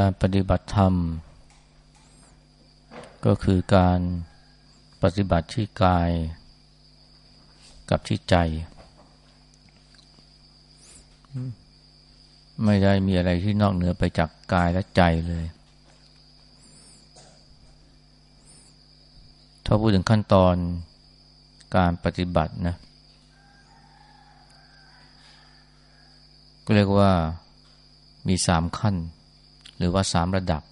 การปฏิบัติธรรม ก็คือการปฏิบัติที่กายกับที่ใจ ไม่ได้มีอะไรที่นอกเหนือไปจากกายและใจเลย ถ้าพูดถึงขั้นตอนการปฏิบัตินะ ก็เรียกว่ามีสามขั้น หรือว่าสามระดับ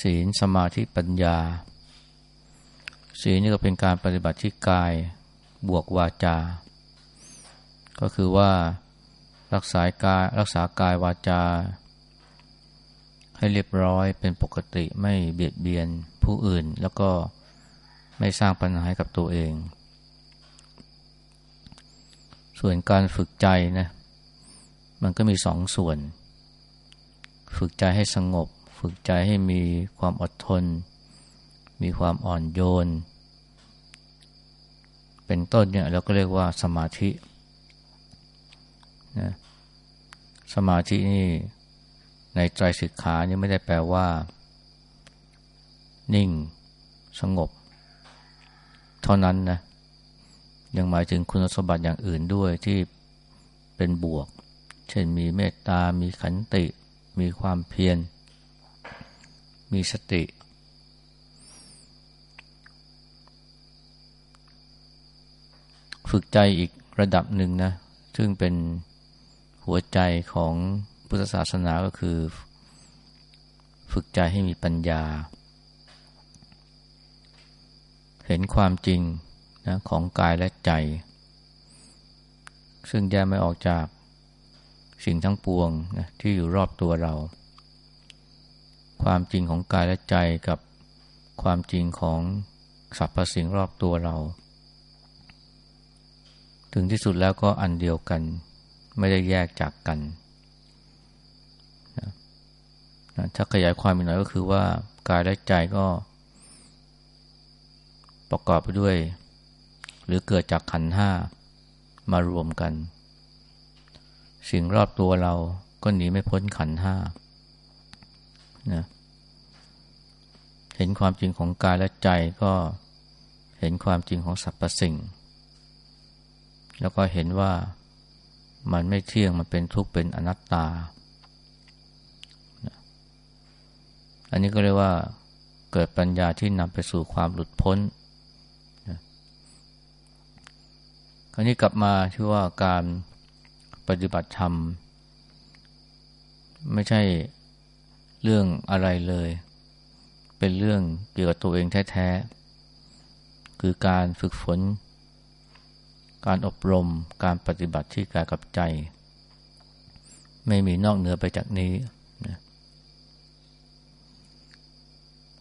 ศีลสมาธิปัญญา ศีลนี่ก็เป็นการปฏิบัติที่กายบวกวาจา ก็คือว่ารักษากายรักษากายวาจา ให้เรียบร้อยเป็นปกติไม่เบียดเบียนผู้อื่น แล้วก็ไม่สร้างปัญหาให้กับตัวเอง ส่วนการฝึกใจนะมันก็มีสองส่วน ฝึกใจให้สงบ ฝึกใจให้มีความอดทน มีความอ่อนโยน เป็นต้นเนี่ยเราก็เรียกว่าสมาธินะสมาธินี่ในใจสิกขานี่ไม่ได้แปลว่า นิ่ง สงบ เท่านั้นนะยังหมายถึงคุณสมบัติอย่างอื่นด้วยที่เป็นบวก เช่นมีเมตตา มีขันติ มีความเพียร มีสติ ฝึกใจอีกระดับหนึ่งนะ ซึ่งเป็นหัวใจของพุทธศาสนาก็คือ ฝึกใจให้มีปัญญา เห็นความจริงนะของกายและใจ ซึ่งแยกไม่ออกจาก สิ่งทั้งปวงนะที่อยู่รอบตัวเรา ความจริงของกายและใจกับความจริงของสรรพสิ่งรอบตัวเรา ถึงที่สุดแล้วก็อันเดียวกัน ไม่ได้แยกจากกันนะถ้าขยายความอีกหน่อยก็คือว่ากายและใจก็ ประกอบไปด้วย หรือเกิดจากขันห้ามารวมกัน สิ่งรอบตัวเราก็หนีไม่พ้นขันห้านะเห็นความจริงของกายและใจก็เห็นความจริงของสรรพสิ่ง แล้วก็เห็นว่ามันไม่เที่ยงมันเป็นทุกข์เป็นอนัตตา อันนี้ก็เรียกว่าเกิดปัญญาที่นำไปสู่ความหลุดพ้นคราวนี้กลับมาที่ว่าการ ปฏิบัติธรรม ไม่ใช่เรื่องอะไรเลย เป็นเรื่องเกี่ยวกับตัวเองแท้ๆ คือการฝึกฝน การอบรม การปฏิบัติที่กายกับใจ ไม่มีนอกเหนือไปจากนี้นะ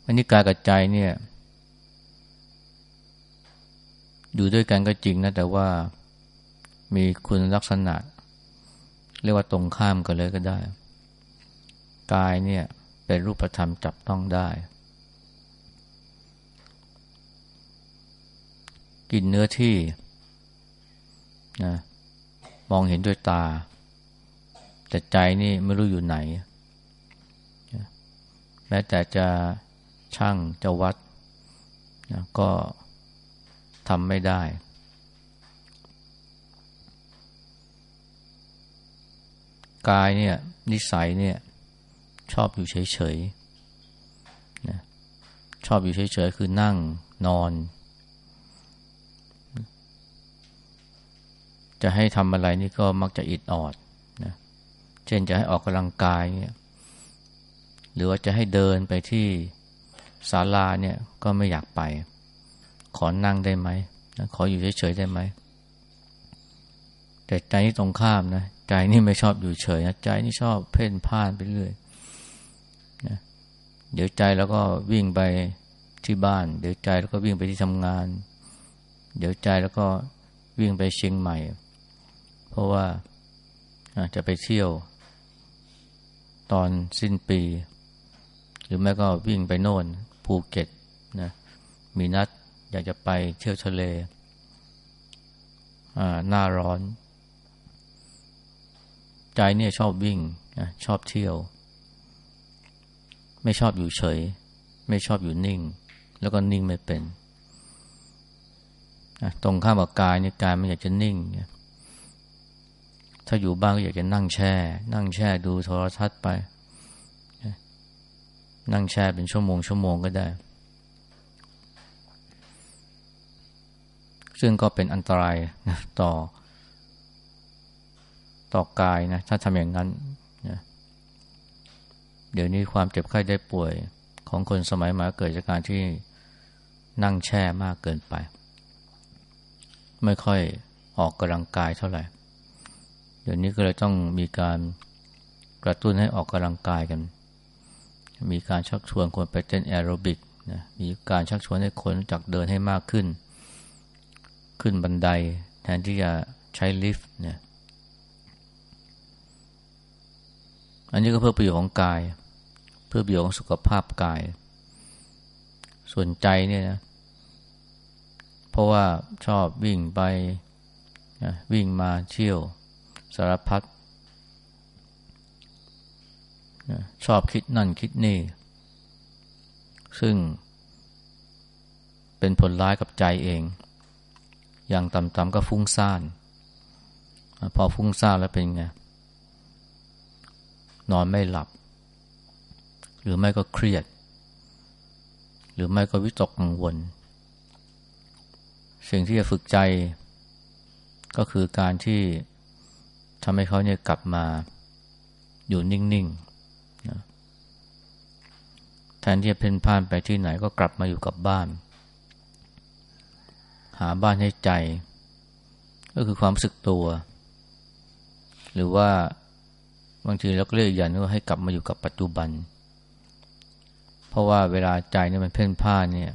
อันนี้กายกับใจเนี่ย อยู่ด้วยกันก็จริงนะแต่ว่ามีคุณลักษณะ เรียกว่าตรงข้ามกันเลยก็ได้ กายเนี่ยเป็นรูปธรรมจับต้องได้ กินเนื้อที่นะมองเห็นด้วยตา แต่ใจนี่ไม่รู้อยู่ไหน แม้แต่จะช่างจะวัดนะก็ทำไม่ได้ กายเนี่ยนิสัยเนี่ยชอบอยู่เฉยๆนะชอบอยู่เฉยๆ คือนั่งนอน จะให้ทำอะไรนี่ก็มักจะอิดออดนะเช่นจะให้ออกกำลังกายเนี่ยหรือว่าจะให้เดินไปที่ศาลาเนี่ยก็ไม่อยากไป ขอนั่งได้ไหม ขออยู่เฉยๆได้ไหม แต่ใจนี่ตรงข้ามนะ ใจนี่ไม่ชอบอยู่เฉยนะใจนี่ชอบเพ่นพ่านไปเรื่อยนะเดี๋ยวใจแล้วก็วิ่งไปที่บ้าน เดี๋ยวใจแล้วก็วิ่งไปที่ทำงาน เดี๋ยวใจแล้วก็วิ่งไปเชียงใหม่ เพราะว่าจะไปเที่ยว ตอนสิ้นปี หรือแม่ก็วิ่งไปโน่นภูเก็ตนะมีนัดอยากจะไปเที่ยวทะเลหน้าร้อน ใจเนี่ยชอบวิ่งนะชอบเที่ยว ไม่ชอบอยู่เฉย ไม่ชอบอยู่นิ่ง แล้วก็นิ่งไม่เป็นตรงข้ามกับกายเนี่ยกายมันอยากจะนิ่งถ้าอยู่บ้านก็อยากจะนั่งแช่ นั่งแช่ดูโทรทัศน์ไปนั่งแช่เป็นชั่วโมงชั่วโมงก็ได้ ซึ่งก็เป็นอันตรายนะต่อ ต่อกายนะถ้าทำอย่างนั้นนะเดี๋ยวนี้ความเจ็บไข้ได้ป่วยของคนสมัยใหม่เกิดจากการที่นั่งแช่มากเกินไป ไม่ค่อยออกกำลังกายเท่าไหร่ เดี๋ยวนี้ก็เลยต้องมีการกระตุ้นให้ออกกำลังกายกัน มีการชักชวนคนไปเต้นแอโรบิกนะมีการชักชวนให้คนจักเดินให้มากขึ้น ขึ้นบันไดแทนที่จะใช้ลิฟต์เนี่ย อันนี้ก็เพื่อประโยชน์ของกาย เพื่อประโยชน์ของสุขภาพกาย ส่วนใจเนี่ยนะ เพราะว่าชอบวิ่งไปวิ่งมาเที่ยวสารพัดชอบคิดนั่นคิดนี่ ซึ่งเป็นผลร้ายกับใจเอง อย่างต่ำๆก็ฟุ้งซ่าน พอฟุ้งซ่านแล้วเป็นไง นอนไม่หลับ หรือไม่ก็เครียด หรือไม่ก็วิตกกังวล สิ่งที่จะฝึกใจ ก็คือการที่ทำให้เขาเนี่ยกลับมาอยู่นิ่งๆนะแทนที่จะเพ่นพ่านไปที่ไหนก็กลับมาอยู่กับบ้าน หาบ้านให้ใจ ก็คือความสึกตัว หรือว่า บางทีเราก็เรียกอย่างว่าให้กลับมาอยู่กับปัจจุบัน เพราะว่าเวลาใจเนี่ยมันเพ่นพ่านเนี่ย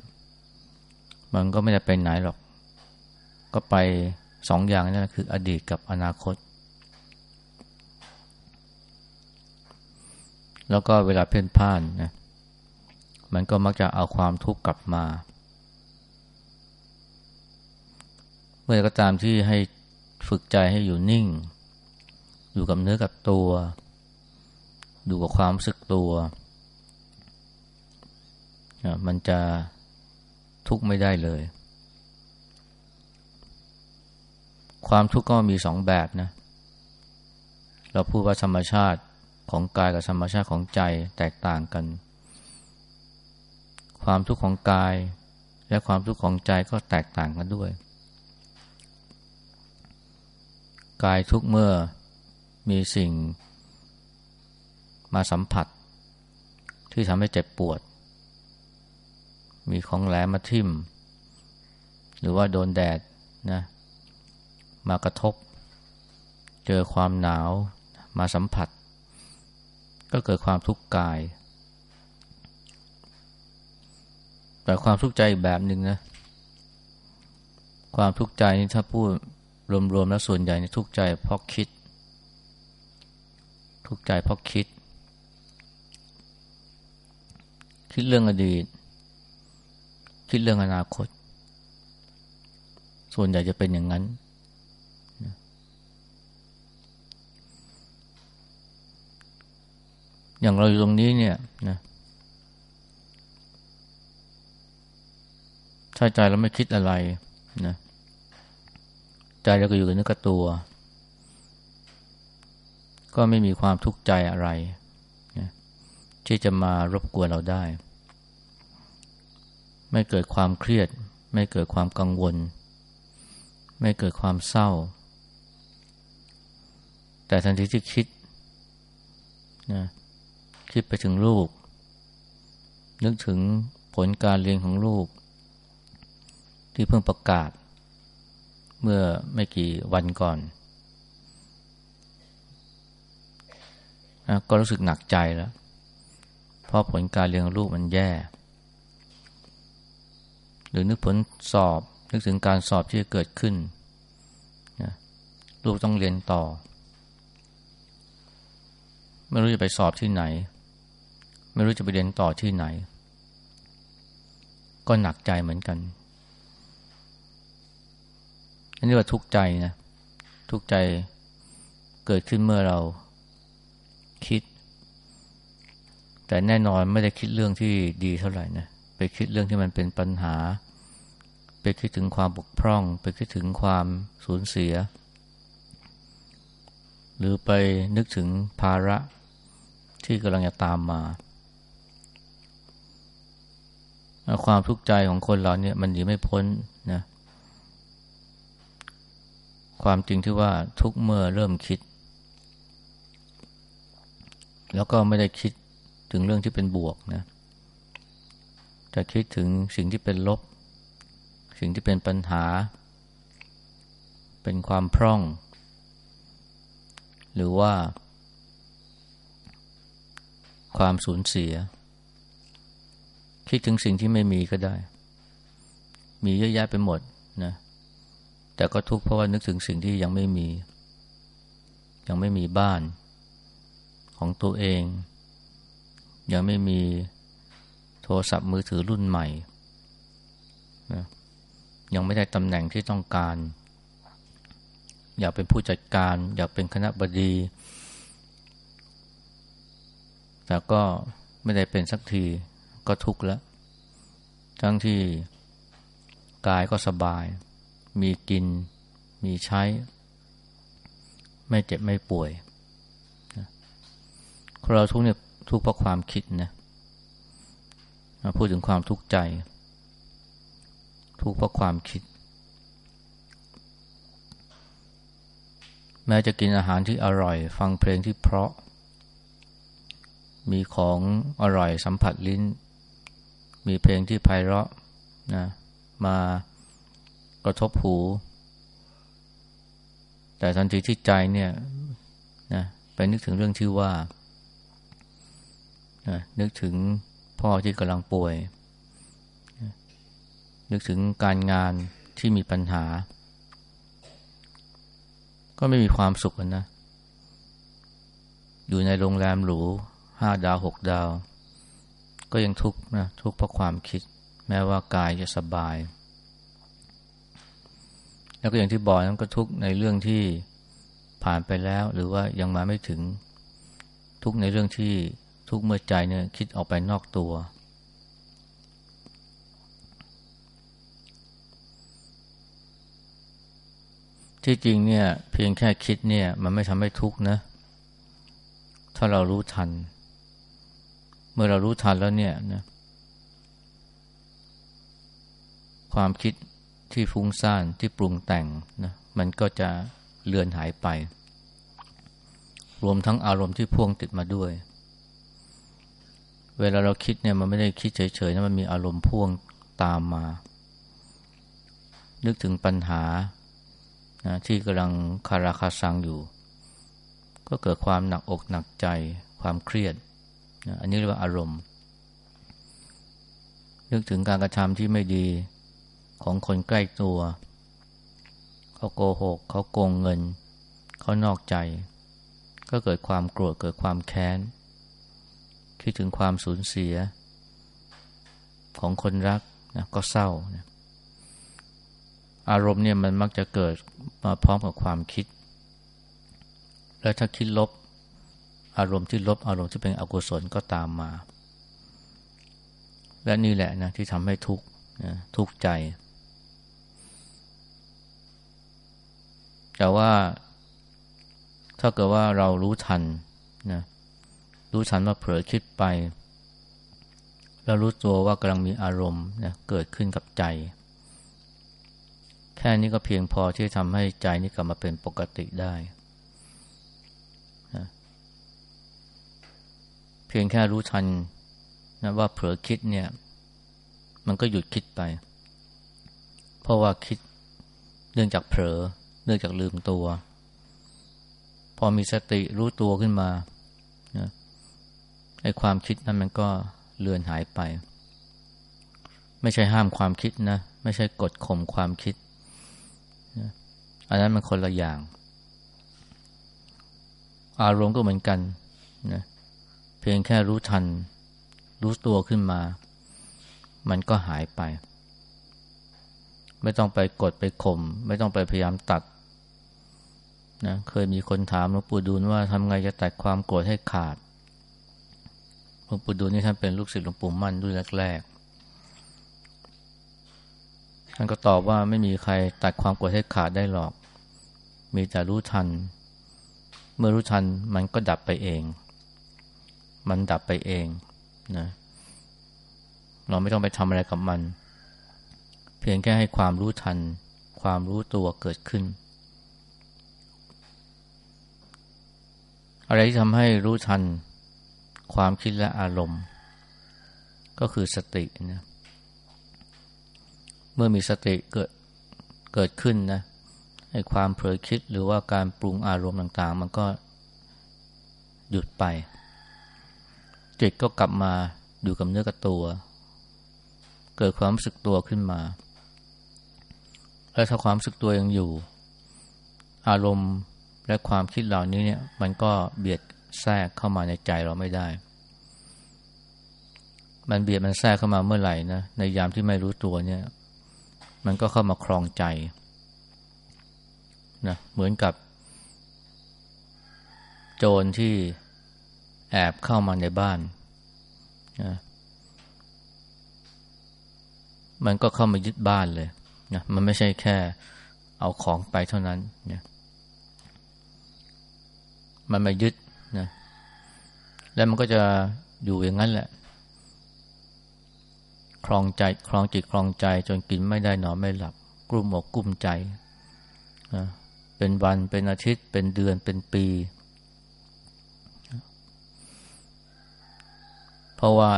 มันก็ไม่ได้ไปไหนหรอก ก็ไปสองอย่างนั่นคือ อดีตกับอนาคต แล้วก็เวลาเพ่นพ่านนะมันก็มักจะเอาความทุกข์กลับมา เมื่อก็ตามที่ให้ฝึกใจให้อยู่นิ่ง อยู่กับเนื้อกับตัวดูกับความรู้สึกตัว มันจะทุกข์ไม่ได้เลย ความทุกข์ก็มีสองแบบนะ เราพูดว่าธรรมชาติของกายกับธรรมชาติของใจแตกต่างกัน ความทุกข์ของกาย และความทุกข์ของใจก็แตกต่างกันด้วย กายทุกเมื่อ มีสิ่งมาสัมผัส ที่ทำให้เจ็บปวด มีของแหลมมาทิ่ม หรือว่าโดนแดดนะมากระทบ เจอความหนาวมาสัมผัส ก็เกิดความทุกข์กาย แต่ความทุกข์ใจแบบหนึ่งนะ ความทุกข์ใจนี่ถ้าพูดรวมๆแล้วส่วนใหญ่ทุกข์ใจเพราะคิด ทุกข์ใจเพราะคิด คิดเรื่องอดีต คิดเรื่องอนาคต ส่วนใหญ่จะเป็นอย่างนั้น อย่างเราอยู่ตรงนี้เนี่ยนะถ้าใจเราไม่คิดอะไรนะใจเราก็อยู่กับเนื้อกับตัว ก็ไม่มีความทุกข์ใจอะไรนะที่จะมารบกวนเราได้ ไม่เกิดความเครียด ไม่เกิดความกังวล ไม่เกิดความเศร้า แต่ทันทีที่คิดนะคิดไปถึงลูก นึกถึงผลการเรียนของลูก ที่เพิ่งประกาศ เมื่อไม่กี่วันก่อนนะ ก็รู้สึกหนักใจแล้ว เพราะผลการเรียนลูกมันแย่ หรือนึกผลสอบ นึกถึงการสอบที่จะเกิดขึ้นนะลูกต้องเรียนต่อ ไม่รู้จะไปสอบที่ไหน ไม่รู้จะไปเรียนต่อที่ไหน ก็หนักใจเหมือนกันอันนี้ว่าทุกข์ใจนะ ทุกข์ใจเกิดขึ้นเมื่อเรา คิด แต่แน่นอนไม่ได้คิดเรื่องที่ดีเท่าไหร่นะไปคิดเรื่องที่มันเป็นปัญหา ไปคิดถึงความบกพร่อง ไปคิดถึงความสูญเสีย หรือไปนึกถึงภาระที่กำลังจะตามมา ความทุกข์ใจของคนเราเนี่ยมันหนีไม่พ้นนะความจริงที่ว่าทุกเมื่อเริ่มคิด แล้วก็ไม่ได้คิดถึงเรื่องที่เป็นบวกนะจะคิดถึงสิ่งที่เป็นลบ สิ่งที่เป็นปัญหา เป็นความพร่อง หรือว่า ความสูญเสีย คิดถึงสิ่งที่ไม่มีก็ได้ มีเยอะแยะไปหมดนะแต่ก็ทุกข์เพราะว่านึกถึงสิ่งที่ยังไม่มี ยังไม่มีบ้าน ของตัวเอง ยังไม่มีโทรศัพท์มือถือรุ่นใหม่นะยังไม่ได้ตำแหน่งที่ต้องการ อยากเป็นผู้จัดการ อยากเป็นคณะบดี แต่ก็ไม่ได้เป็นสักทีก็ทุกข์แล้ว ทั้งที่กายก็สบาย มีกิน มีใช้ ไม่เจ็บไม่ป่วย คนเราทุกเนี่ยทุกเพราะความคิดนะพูดถึงความทุกข์ใจ ทุกเพราะความคิด แม้จะกินอาหารที่อร่อย ฟังเพลงที่เพราะ มีของอร่อยสัมผัสลิ้น มีเพลงที่ไพเราะนะมากระทบหู แต่ทันทีที่ใจเนี่ยนะไปนึกถึงเรื่องที่ว่า นึกถึงพ่อที่กำลังป่วย นึกถึงการงานที่มีปัญหา ก็ไม่มีความสุขนะ อยู่ในโรงแรมหรูห้าดาวหกดาว ก็ยังทุกข์นะทุกข์เพราะความคิด แม้ว่ากายจะสบาย แล้วก็อย่างที่บอกนั้นก็ทุกข์ในเรื่องที่ผ่านไปแล้ว หรือว่ายังมาไม่ถึงทุกข์ในเรื่องที่ ทุกเมื่อใจเนี่ยคิดออกไปนอกตัว ที่จริงเนี่ยเพียงแค่คิดเนี่ยมันไม่ทำให้ทุกข์นะ ถ้าเรารู้ทัน เมื่อเรารู้ทันแล้วเนี่ยนะความคิดที่ฟุ้งซ่านที่ปรุงแต่งนะมันก็จะเลือนหายไป รวมทั้งอารมณ์ที่พ่วงติดมาด้วย เวลาเราคิดเนี่ยมันไม่ได้คิดเฉยๆนะมันมีอารมณ์พ่วงตามมา นึกถึงปัญหานะที่กำลังคาราคาซังอยู่ ก็เกิดความหนักอกหนักใจ ความเครียดนะอันนี้เรียกว่าอารมณ์ นึกถึงการกระทำที่ไม่ดีของคนใกล้ตัว เขาโกหก เขาโกงเงิน เขานอกใจ ก็เกิดความโกรธเกิดความแค้น คิดถึงความสูญเสียของคนรักนะก็เศร้านะอารมณ์เนี่ยมันมักจะเกิดมาพร้อมกับความคิด แล้วถ้าคิดลบ อารมณ์ที่ลบอารมณ์ที่เป็นอกุศลก็ตามมา และนี่แหละนะที่ทำให้ทุกข์นะทุกข์ใจ แต่ว่าถ้าเกิดว่าเรารู้ทันนะ รู้ทันว่าเผลอคิดไป แล้วรู้ตัวว่ากำลังมีอารมณ์นะเกิดขึ้นกับใจ แค่นี้ก็เพียงพอที่ทำให้ใจนี้กลับมาเป็นปกติได้นะเพียงแค่รู้ทันนะว่าเผลอคิดเนี่ย มันก็หยุดคิดไป เพราะว่าคิดเนื่องจากเผลอเนื่องจากลืมตัว พอมีสติรู้ตัวขึ้นมา ไอ้ความคิดนั้นมันก็เลือนหายไป ไม่ใช่ห้ามความคิดนะ ไม่ใช่กดข่มความคิด อันนั้นมันคนละอย่าง อารมณ์ก็เหมือนกันนะเพียงแค่รู้ทัน รู้ตัวขึ้นมา มันก็หายไป ไม่ต้องไปกดไปข่มไม่ต้องไปพยายามตัดนะเคยมีคนถามหลวงปู่ดูลว่าทำไงจะตัดความโกรธให้ขาด หลวงปู่ดูลนี่ท่านเป็นลูกศิษย์หลวงปู่มั่นรุ่นแรกๆท่านก็ตอบว่าไม่มีใครตัดความโกรธให้ขาดได้หรอก มีแต่รู้ทัน เมื่อรู้ทันมันก็ดับไปเอง มันดับไปเองนะเราไม่ต้องไปทำอะไรกับมัน เพียงแค่ให้ความรู้ทัน ความรู้ตัวเกิดขึ้น อะไรที่ทำให้รู้ทัน ความคิดและอารมณ์ ก็คือสตินะเมื่อมีสติเกิดเกิดขึ้นนะให้ความเผลอคิดหรือว่าการปรุงอารมณ์ต่าง ๆ มันก็หยุดไป จิตก็กลับมาอยู่กับเนื้อกับตัว เกิดความรู้สึกตัวขึ้นมา แล้วถ้าความรู้สึกตัวยังอยู่ อารมณ์และความคิดเหล่านี้เนี่ย มันก็เบียด แทรกเข้ามาในใจเราไม่ได้ มันเบียดมันแทรกเข้ามาเมื่อไหร่นะในยามที่ไม่รู้ตัวเนี่ย มันก็เข้ามาครองใจนะเหมือนกับ โจรที่แอบเข้ามาในบ้านนะมันก็เข้ามายึดบ้านเลยนะมันไม่ใช่แค่เอาของไปเท่านั้นนะมันมายึด นะแล้วมันก็จะอยู่อย่างนั้นแหละ คลองใจคลองจิตคลองใจจนกินไม่ได้นอนไม่หลับ กลุ่มอกกลุ่มใจนะเป็นวันเป็นอาทิตย์ เป็นเดือนเป็นปี เพราะว่า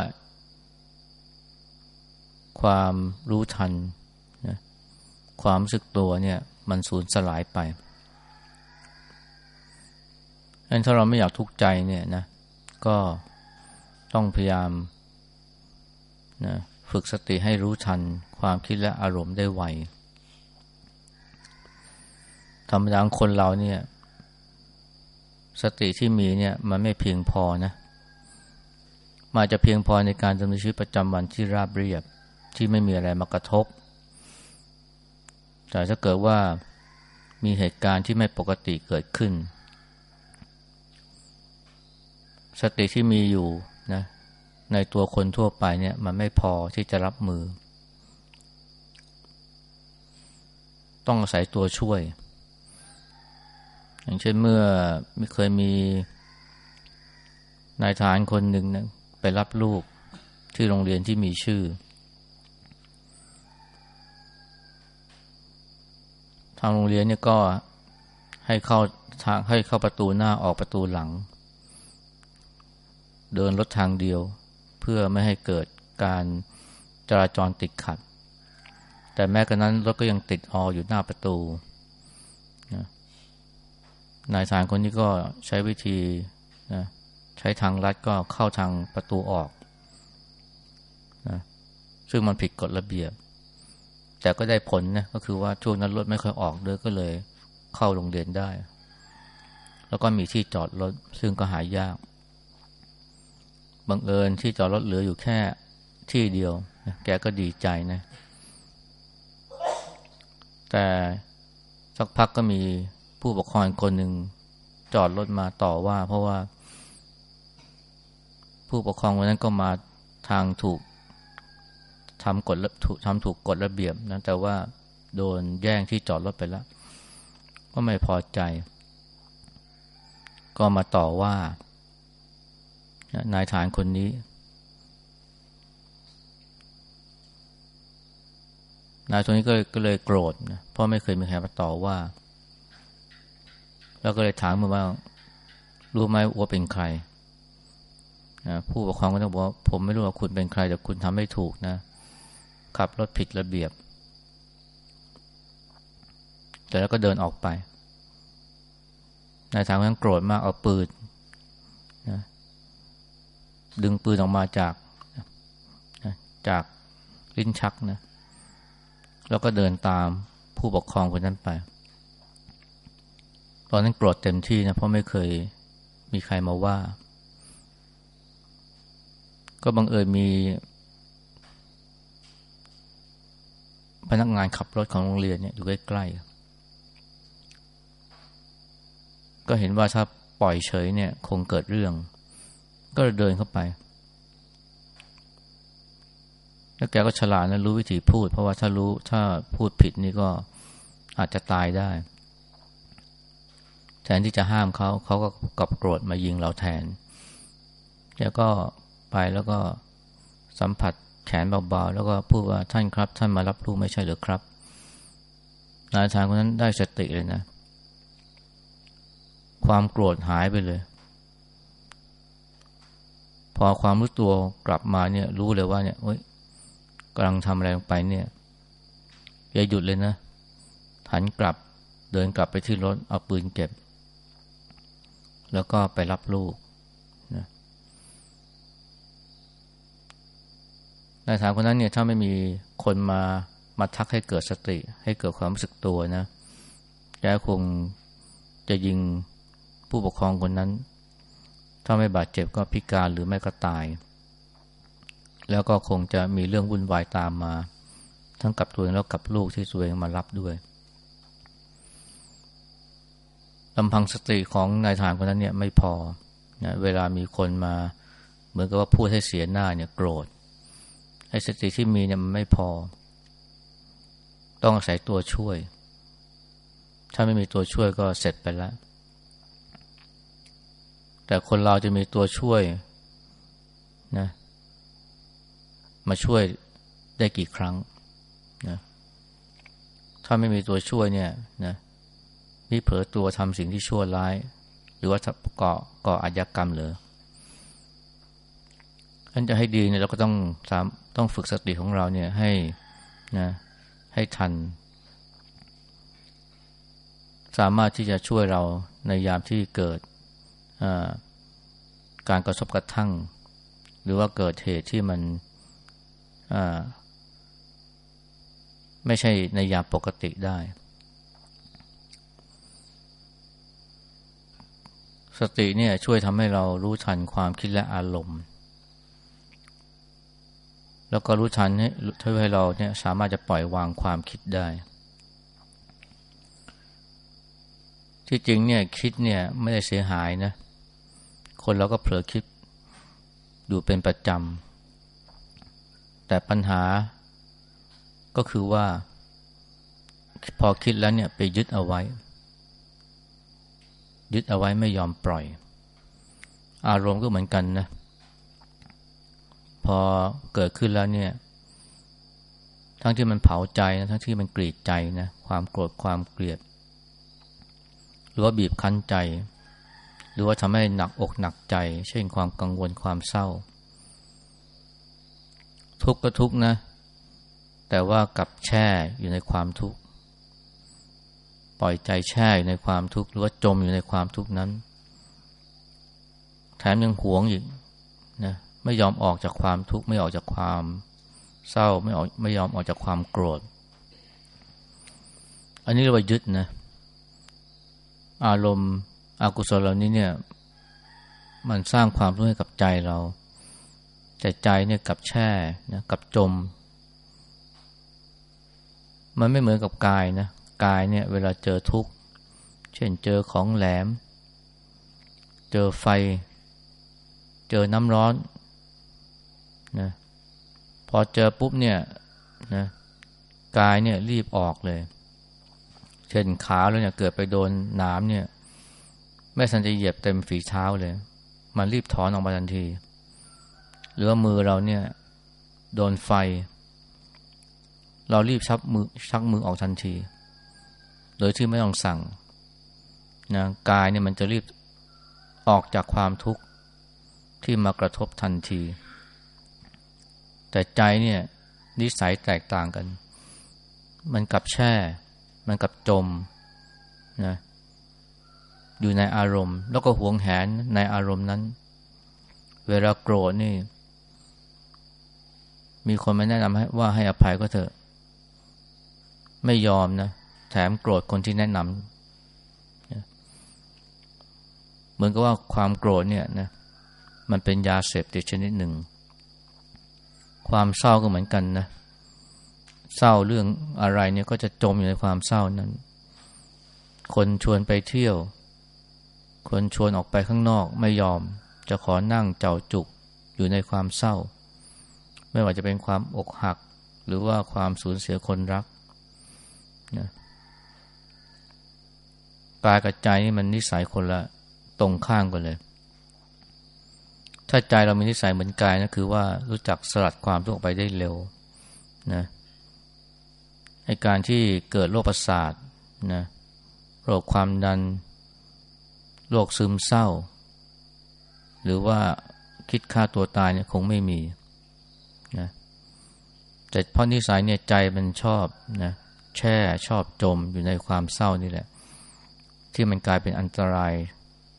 ความรู้ทันนะความรู้สึกตัวเนี่ย มันสูญสลายไป งนั้นถ้าเราไม่อยากทุกข์ใจเนี่ยนะ ก็ต้องพยายามนะฝึกสติให้รู้ทันความคิดและอารมณ์ได้ไวธรรมดาคนเราเนี่ย สติที่มีเนี่ย มันไม่เพียงพอนะมาจะเพียงพอในการดำเนินชีวิตประจำวันที่ราบเรียบที่ไม่มีอะไรมากระทบ แต่ถ้าเกิดว่ามีเหตุการณ์ที่ไม่ปกติเกิดขึ้น สติที่มีอยู่นะในตัวคนทั่วไปเนี่ย มันไม่พอที่จะรับมือ ต้องอาศัยตัวช่วย อย่างเช่นเมื่อไม่เคยมีนายทหารคนหนึ่งนะไปรับลูกที่โรงเรียนที่มีชื่อทางโรงเรียนเนี่ยก็ให้เข้าทางให้เข้าประตูหน้าออกประตูหลัง เดินรถทางเดียว เพื่อไม่ให้เกิดการจราจรติดขัด แต่แม้กระนั้นรถก็ยังติดอออยู่หน้าประตูนะนายทหารคนนี้ก็ใช้วิธีนะใช้ทางลัดก็เข้าทางประตูออกนะซึ่งมันผิดกฎระเบียบ แต่ก็ได้ผลนะก็คือว่าช่วงนั้นรถไม่ค่อยออกเลยก็เลยเข้าโรงเรียนได้ แล้วก็มีที่จอดรถซึ่งก็หายาก บังเอิญที่จอดรถเหลืออยู่แค่ที่เดียว แกก็ดีใจนะ แต่สักพักก็มีผู้ปกครองคนหนึ่งจอดรถมาต่อว่า เพราะว่า ผู้ปกครองคนนั้นก็มาทางถูกทำกฎทำถูกกฎระเบียบนะแต่ว่าโดนแย่งที่จอดรถไปแล้ว ก็ไม่พอใจ ก็มาต่อว่า นายฐานคนนี้ นายตัวนี้ก็ก็เลยโกรธนะเพราะไม่เคยมีใครมาต่อว่า แล้วก็เลยถามมาว่า รู้ไหมว่าเป็นใครนะผู้ปกครองก็ต้องบอกว่าผมไม่รู้ว่าคุณเป็นใคร แต่คุณทำไม่ถูกนะ ขับรถผิดระเบียบ แต่แล้วก็เดินออกไปนายทางนั้นโกรธมากเอาปืน ดึงปืนออกมาจากจากลิ้นชักนะ แล้วก็เดินตามผู้ปกครองคนนั้นไป ตอนนั้นโกรธเต็มที่นะเพราะไม่เคยมีใครมาว่า ก็บังเอิญมี พนักงานขับรถของโรงเรียนเนี่ยอยู่ใกล้ๆ ก็เห็นว่าถ้าปล่อยเฉยเนี่ย คงเกิดเรื่อง ก็เดินเข้าไป แล้วแกก็ฉลาดนะรู้วิธีพูด เพราะว่าถ้ารู้ถ้าพูดผิดนี่ก็อาจจะตายได้ แทนที่จะห้ามเขาเขาก็กลับโกรธมายิงเราแทนแกก็ไปแล้วก็สัมผัสแขนเบาๆ แล้วก็พูดว่าท่านครับ ท่านมารับรู้ไม่ใช่หรือครับนายทางคนนั้นได้สติเลยนะ ความโกรธหายไปเลย พอความรู้ตัวกลับมาเนี่ย รู้เลยว่าเนี่ยเฮ้ยกำลังทำอะไรลงไปเนี่ยอย่าหยุดเลยนะ หันกลับเดินกลับไปที่รถเอาปืนเก็บ แล้วก็ไปรับลูกนะนายถามคนนั้นเนี่ยถ้าไม่มีคนมามาทักให้เกิดสติ ให้เกิดความรู้สึกตัวนะแกคงจะยิงผู้ปกครองคนนั้น ถ้าไม่บาดเจ็บก็พิการหรือไม่ก็ตาย แล้วก็คงจะมีเรื่องวุ่นวายตามมา ทั้งกับตัวเองแล้วกับลูกที่ตัวเองมารับด้วยลำพังสติของนายทหารคนนั้นเนี่ยไม่พอนะเวลามีคนมาเหมือนกับว่าพูดให้เสียหน้าเนี่ยโกรธไอ้สติที่มีเนี่ยมันไม่พอ ต้องอาศัยตัวช่วย ถ้าไม่มีตัวช่วยก็เสร็จไปแล้ว แต่คนเราจะมีตัวช่วยนะมาช่วยได้กี่ครั้งนะถ้าไม่มีตัวช่วยเนี่ยนะนี่เผลอตัวทำสิ่งที่ชั่วร้าย หรือว่าก่อก่ออาญากรรมเลยอันจะให้ดีเนี่ยเราก็ต้องสามต้องฝึกสติของเราเนี่ยให้นะให้ทัน สามารถที่จะช่วยเราในยามที่เกิด การกระทบกระทั่ง หรือว่าเกิดเหตุที่มันไม่ใช่ในยามปกติได้ สติเนี่ยช่วยทำให้เรารู้ทันความคิดและอารมณ์ แล้วก็รู้ทันให้ช่วยให้เราเนี่ยสามารถจะปล่อยวางความคิดได้ ที่จริงเนี่ยคิดเนี่ยไม่ได้เสียหายนะ คนเราก็เผลอคิดอยู่เป็นประจำ แต่ปัญหาก็คือว่า พอคิดแล้วเนี่ยไปยึดเอาไว้ ยึดเอาไว้ไม่ยอมปล่อย อารมณ์ก็เหมือนกันนะ พอเกิดขึ้นแล้วเนี่ย ทั้งที่มันเผาใจนะทั้งที่มันกรีดใจนะ ความโกรธความเกลียด หรือว่าบีบคั้นใจ รือว่าทำให้หนักอกหนักใจ เช่นความกังวลความเศร้า ทุกข์ก็ทุกข์นะ แต่ว่ากับแช่อยู่ในความทุกข์ปล่อยใจแช่อยู่ในความทุกข์หรือว่าจมอยู่ในความทุกข์นั้น แถมยังหวงอีกนะไม่ยอมออกจากความทุกข์ไม่ออกจากความเศร้าไม่ออกไม่ยอมออกจากความโกรธ อันนี้เรียกว่ายึดนะ อารมณ์ อากุศลเหล่านี้เนี่ย มันสร้างความทุกข์ให้กับใจเรา แต่ใจเนี่ยกับแช่นะกับจม มันไม่เหมือนกับกายนะกายเนี่ย เวลาเจอทุกข์เช่นเจอของแหลม เจอไฟ เจอน้ำร้อนนะพอเจอปุ๊บเนี่ยนะกายเนี่ยรีบออกเลย เช่นขาแล้วเนี่ยเกิดไปโดนน้ำเนี่ย ไม่สันจะเหยียบเต็มฝีเท้าเลย มันรีบถอนออกมาทันที หรือว่ามือเราเนี่ย โดนไฟ เรารีบชักมือชักมือออกทันที โดยที่ไม่ต้องสั่งนะกายเนี่ยมันจะรีบออกจากความทุกข์ที่มากระทบทันที แต่ใจเนี่ยนิสัยแตกต่างกัน มันกับแช่ มันกับจมนะ อยู่ในอารมณ์ แล้วก็หวงแหนในอารมณ์นั้น เวลาโกรธนี่ มีคนมาแนะนำให้ว่าให้อภัยก็เถอะ ไม่ยอมนะ แถมโกรธคนที่แนะนำเหมือนกับว่าความโกรธเนี่ยนะ มันเป็นยาเสพติดชนิดหนึ่ง ความเศร้าก็เหมือนกันนะ เศร้าเรื่องอะไรเนี่ยก็จะจมอยู่ในความเศร้านั้น คนชวนไปเที่ยว คนชวนออกไปข้างนอกไม่ยอม จะขอนั่งเจ้าจุกอยู่ในความเศร้า ไม่ว่าจะเป็นความอกหัก หรือว่าความสูญเสียคนรักนะกายกับใจนี่มันนิสัยคนละตรงข้างกันเลย ถ้าใจเรามีนิสัยเหมือนกายนะคือว่ารู้จักสลัดความทุกข์ไปได้เร็วนะไอการที่เกิดโรคประสาทนะโรคความดัน โรคซึมเศร้า หรือว่าคิดฆ่าตัวตายเนี่ยคงไม่มีนะแต่เพราะนิสัยเนี่ยใจมันชอบนะแช่ชอบจมอยู่ในความเศร้านี่แหละ ที่มันกลายเป็นอันตราย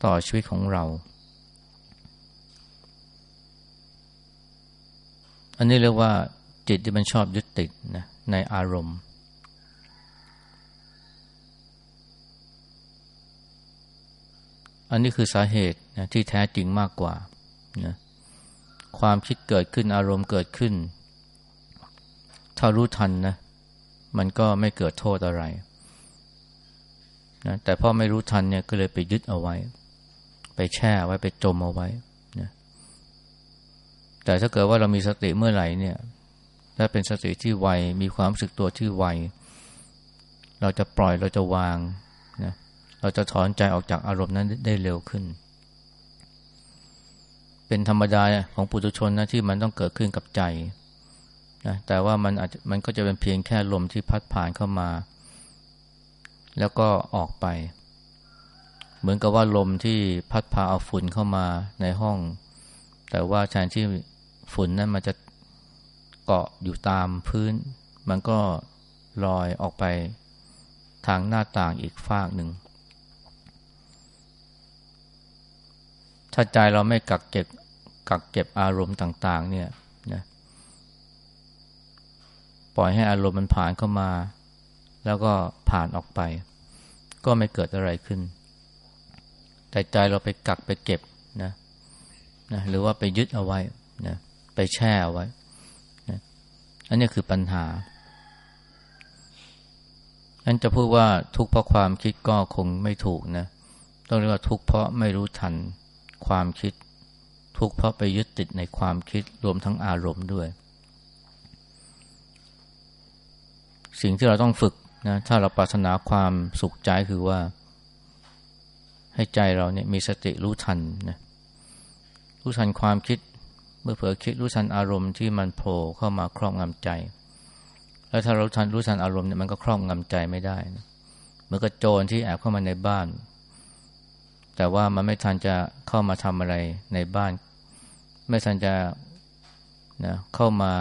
ต่อชีวิตของเรา อันนี้เรียกว่าจิตที่มันชอบยึดติดนะในอารมณ์ อันนี้คือสาเหตุนะที่แท้จริงมากกว่านะความคิดเกิดขึ้นอารมณ์เกิดขึ้น ถ้ารู้ทันนะมันก็ไม่เกิดโทษอะไรนะแต่พอไม่รู้ทันเนี่ยก็เลยไปยึดเอาไว้ ไปแช่ไว้ไปจมเอาไว้นะแต่ถ้าเกิดว่าเรามีสติเมื่อไหร่เนี่ยถ้าเป็นสติที่ไวมีความรู้สึกตัวที่ไวเราจะปล่อยเราจะวาง เราจะถอนใจออกจากอารมณ์นั้นได้เร็วขึ้น เป็นธรรมดาของปุถุชนนะที่มันต้องเกิดขึ้นกับใจนะแต่ว่ามันอาจมันก็จะเป็นเพียงแค่ลมที่พัดผ่านเข้ามา แล้วก็ออกไป เหมือนกับว่าลมที่พัดพาเอาฝุ่นเข้ามาในห้อง แต่ว่าแทนที่ฝุ่นนั้นมันจะเกาะอยู่ตามพื้น มันก็ลอยออกไปทางหน้าต่างอีกฝากหนึ่ง ถ้าใจเราไม่กักเก็บกักเก็บอารมณ์ต่าง ๆ เนี่ยนะปล่อยให้อารมณ์มันผ่านเข้ามา แล้วก็ผ่านออกไป ก็ไม่เกิดอะไรขึ้น แต่ใจเราไปกักไปเก็บนะนะหรือว่าไปยึดเอาไว้นะไปแช่เอาไว้นะอันนี้คือปัญหาอันจะพูดว่าทุกข์เพราะความคิดก็คงไม่ถูกนะต้องเรียกว่าทุกข์เพราะไม่รู้ทัน ความคิด ทุกข์เพราะไปยึดติดในความคิดรวมทั้งอารมณ์ด้วย สิ่งที่เราต้องฝึกนะถ้าเราปรารถนาความสุขใจคือว่า ให้ใจเราเนี่ยมีสติรู้ทันนะรู้ทันความคิดเมื่อเผลอคิดรู้ทันอารมณ์ที่มันโผล่เข้ามาครอบงำใจ แล้วถ้าเราทันรู้ทันอารมณ์เนี่ยมันก็ครอบงำใจไม่ได้นะเหมือนกับโจรที่แอบเข้ามาในบ้าน แต่ว่ามันไม่ทันจะเข้ามาทำอะไรในบ้าน ไม่ทันจะนะเข้ามา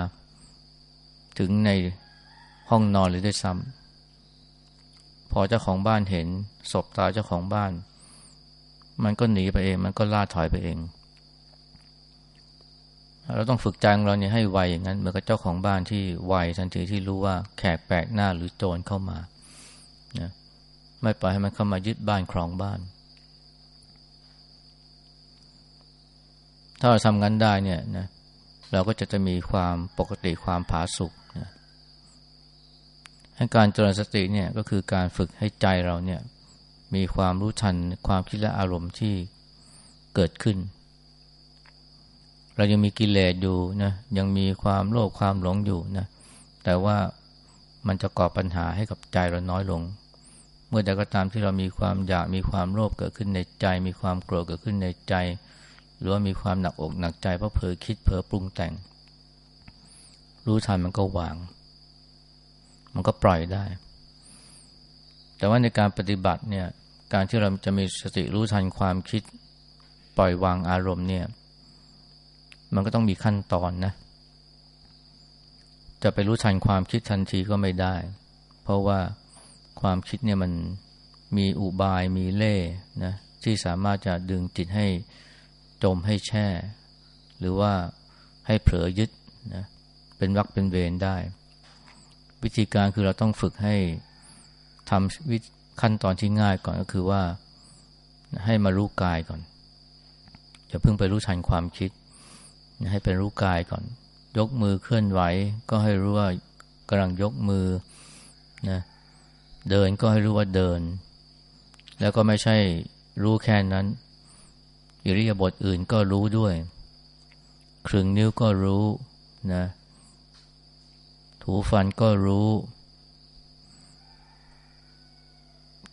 ถึงในห้องนอนเลยด้วยซ้ำพอเจ้าของบ้านเห็นศพตายเจ้าของบ้าน มันก็หนีไปเอง มันก็ล่าถอยไปเอง เราต้องฝึกใจของเราเนี่ยให้ไวอย่างนั้นเหมือนกับเจ้าของบ้านที่ไวทันทีที่รู้ว่าแขกแปลกหน้าหรือโจรเข้ามานะไม่ปล่อยให้มันเข้ามายึดบ้านครองบ้าน ถ้าเราทำงั้นได้เนี่ยนะเราก็จะจะมีความปกติความผาสุกนะการเจริญสติเนี่ยก็คือการฝึกให้ใจเราเนี่ยมีความรู้ทันความคิดและอารมณ์ที่เกิดขึ้น เรายังมีกิเลสอยู่นะยังมีความโลภความหลงอยู่นะแต่ว่ามันจะก่อปัญหาให้กับใจเราน้อยลง เมื่อใดก็ตามที่เรามีความอยากมีความโลภเกิดขึ้นในใจ มีความโกรธเกิดขึ้นในใจ หรือว่ามีความหนักอกหนักใจเพราะเผลอคิดเผลอปรุงแต่ง รู้ทันมันก็วาง มันก็ปล่อยได้ แต่ว่าในการปฏิบัติเนี่ยการที่เราจะมีสติรู้ทันความคิดปล่อยวางอารมณ์เนี่ย มันก็ต้องมีขั้นตอนนะ จะไปรู้ทันความคิดทันทีก็ไม่ได้ เพราะว่าความคิดเนี่ยมันมีอุบายมีเล่นะที่สามารถจะดึงจิตให้ จมให้แช่ หรือว่าให้เผลอยึดนะเป็นวักเป็นเวรได้ วิธีการคือเราต้องฝึกให้ทำวิขั้นตอนที่ง่ายก่อนก็คือว่าให้มารู้กายก่อนอย่าเพิ่งไปรู้ทันความคิด ให้เป็นรู้กายก่อน ยกมือเคลื่อนไหว ก็ให้รู้ว่ากำลังยกมือนะเดินก็ให้รู้ว่าเดิน แล้วก็ไม่ใช่รู้แค่นั้น อิริยาบถอื่นก็รู้ด้วยครึ่งนิ้วก็รู้นะ ถูฟันก็รู้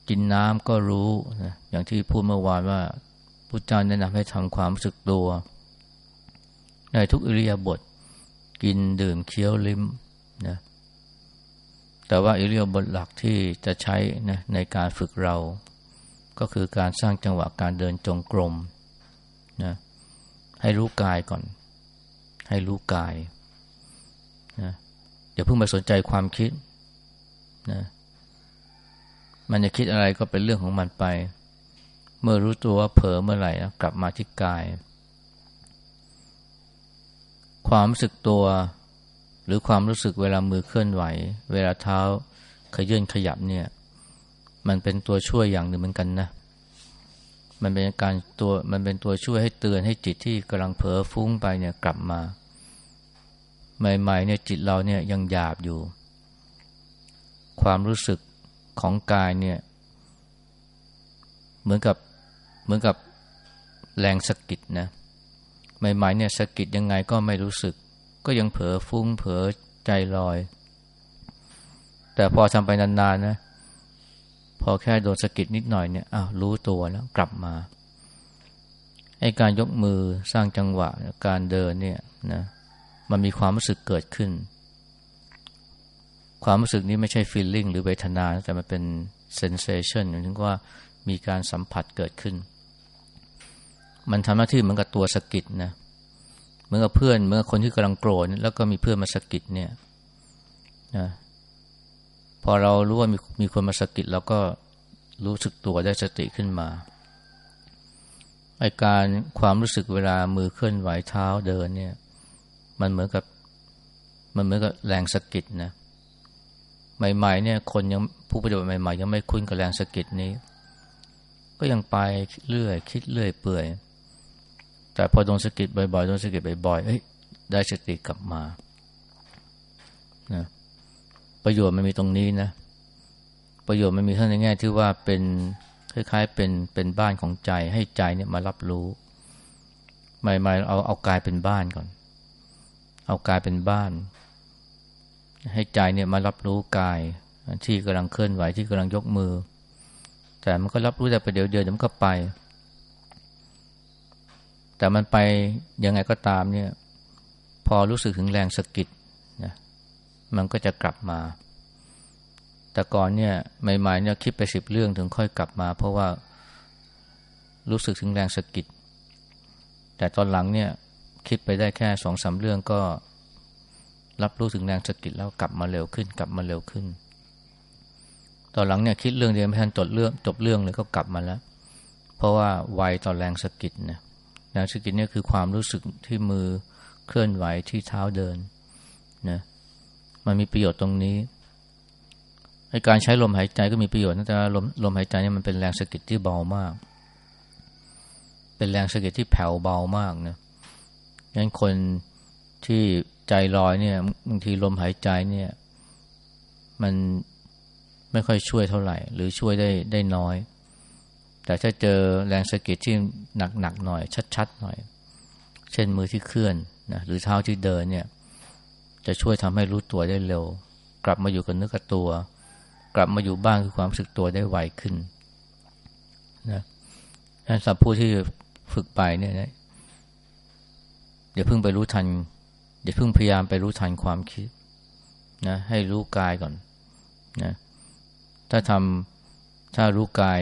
กินน้ำก็รู้นะอย่างที่พูดเมื่อวานว่าพุทธเจ้าแนะนำให้ทำความรู้สึกตัว ในทุกอิริยาบถกินดื่มเคี้ยวลิ้มนะแต่ว่าอิริยาบถหลักที่จะใช้นะในการฝึกเรา ก็คือการสร้างจังหวะการเดินจงกรม นะให้รู้กายก่อน ให้รู้กายนะอย่าเพิ่งไปสนใจความคิดนะมันจะคิดอะไรก็เป็นเรื่องของมันไป เมื่อรู้ตัวว่าเผลอเมื่อไหร่นะกลับมาที่กาย ความรู้สึกตัว หรือความรู้สึกเวลามือเคลื่อนไหว เวลาเท้าขยื่นขยับเนี่ย มันเป็นตัวช่วยอย่างหนึ่งเหมือนกันนะ มันเป็นการตัวมันเป็นตัวช่วยให้เตือนให้จิตที่กำลังเผลอฟุ้งไปเนี่ยกลับมา ใหม่ๆเนี่ยจิตเราเนี่ยยังหยาบอยู่ ความรู้สึกของกายเนี่ยเหมือนกับเหมือนกับแรงสะกิดนะใหม่ๆเนี่ยสะกิดยังไงก็ไม่รู้สึก ก็ยังเผลอฟุ้งเผลอใจลอย แต่พอทำไปนานๆนะ อแค่โดนสะกิดนิดหน่อยเนี่ยอ้าวรู้ตัวแล้วกลับมาไอการยกมือสร้างจังหวะการเดินเนี่ยนะมันมีความรู้สึกเกิดขึ้น ความรู้สึกนี้ไม่ใช่ feeling หรือเวทนา แต่มันเป็น sensation หมายถึงว่ามีการสัมผัสเกิดขึ้น มันทำหน้าที่เหมือนกับตัวสะกิดนะเหมือนกับเพื่อนเหมือนคนที่กำลังโกรธแล้วก็มีเพื่อนมาสะกิดเนี่ยนะ พอเรารู้ว่ามีมีคนมาสะกิดเราก็รู้สึกตัวได้สติขึ้นมาไอการความรู้สึกเวลามือเคลื่อนไหวเท้าเดินเนี่ย มันเหมือนกับ มันเหมือนกับแรงสะกิดนะใหม่ ๆ เนี่ย คนยังผู้ปฏิบัติใหม่ ๆ ยังไม่คุ้นกับแรงสะกิดนี้ ก็ยังไปเรื่อย คิดเรื่อยเปื่อย แต่พอโดนสะกิดบ่อยๆโดนสะกิดบ่อยๆเอ้ยได้สติกลับมานะ ประโยชน์มันมีตรงนี้นะ ประโยชน์มันมีเท่าในแง่ที่ว่าเป็นคล้ายๆเป็นเป็นบ้านของใจให้ใจเนี่ยมารับรู้ใหม่ๆเอาเอากายเป็นบ้านก่อน เอากายเป็นบ้าน ให้ใจเนี่ยมารับรู้กายที่กำลังเคลื่อนไหวที่กำลังยกมือ แต่มันก็รับรู้แต่ประเดี๋ยวเดียวมันก็ไป แต่มันไปยังไงก็ตามเนี่ย พอรู้สึกถึงแรงสะกิด มันก็จะกลับมา แต่ก่อนเนี่ยใหม่ๆเนี่ยคิดไปสิบเรื่องถึงค่อยกลับมา เพราะว่ารู้สึกถึงแรงสะกิด แต่ตอนหลังเนี่ยคิดไปได้แค่สองสาเรื่องก็รับรู้ถึงแรงสะกิดแล้วกลับมาเร็วขึ้น กลับมาเร็วขึ้น ตอนหลังเนี่ยคิดเรื่องเดียวไม่ทันจบเรื่องจบเรื่องเลยก็กลับมาแล้ว เพราะว่าไวต่อแรงสะกิดเนี่ยนะกินเนี่ยคือความรู้สึกที่มือเคลื่อนไหวที่เท้าเดินนะ มันมีประโยชน์ตรงนี้ไอการใช้ลมหายใจก็มีประโยชน์นะแต่ลมลมหายใจเนี่ยมันเป็นแรงสะกิดที่เบามาก เป็นแรงสะกิดที่แผ่วเบามากนะงั้นคนที่ใจลอยเนี่ยบางทีลมหายใจเนี่ย มันไม่ค่อยช่วยเท่าไหร่ หรือช่วยได้ได้น้อย แต่ถ้าเจอแรงสะกิดที่หนักๆหน่อย ชัดๆหน่อย เช่นมือที่เคลื่อนนะหรือเท้าที่เดินเนี่ย จะช่วยทำให้รู้ตัวได้เร็ว กลับมาอยู่กับเนื้อกับตัว กลับมาอยู่บ้างคือความรู้สึกตัวได้ไวขึ้นนะสำหรับผู้ที่ฝึกไปเนี่ยนะอย่าเพิ่งไปรู้ทันอย่าเพิ่งพยายามไปรู้ทันความคิดนะให้รู้กายก่อนนะถ้าทำถ้ารู้กาย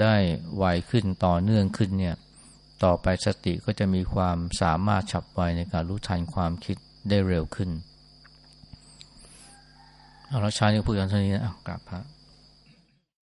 ได้ไวขึ้นต่อเนื่องขึ้นเนี่ย ต่อไปสติก็จะมีความสามารถฉับไวในการรู้ทันความคิด ได้เร็วขึ้น เอาละชานี้พูดกันเท่านี้นะกราบพระ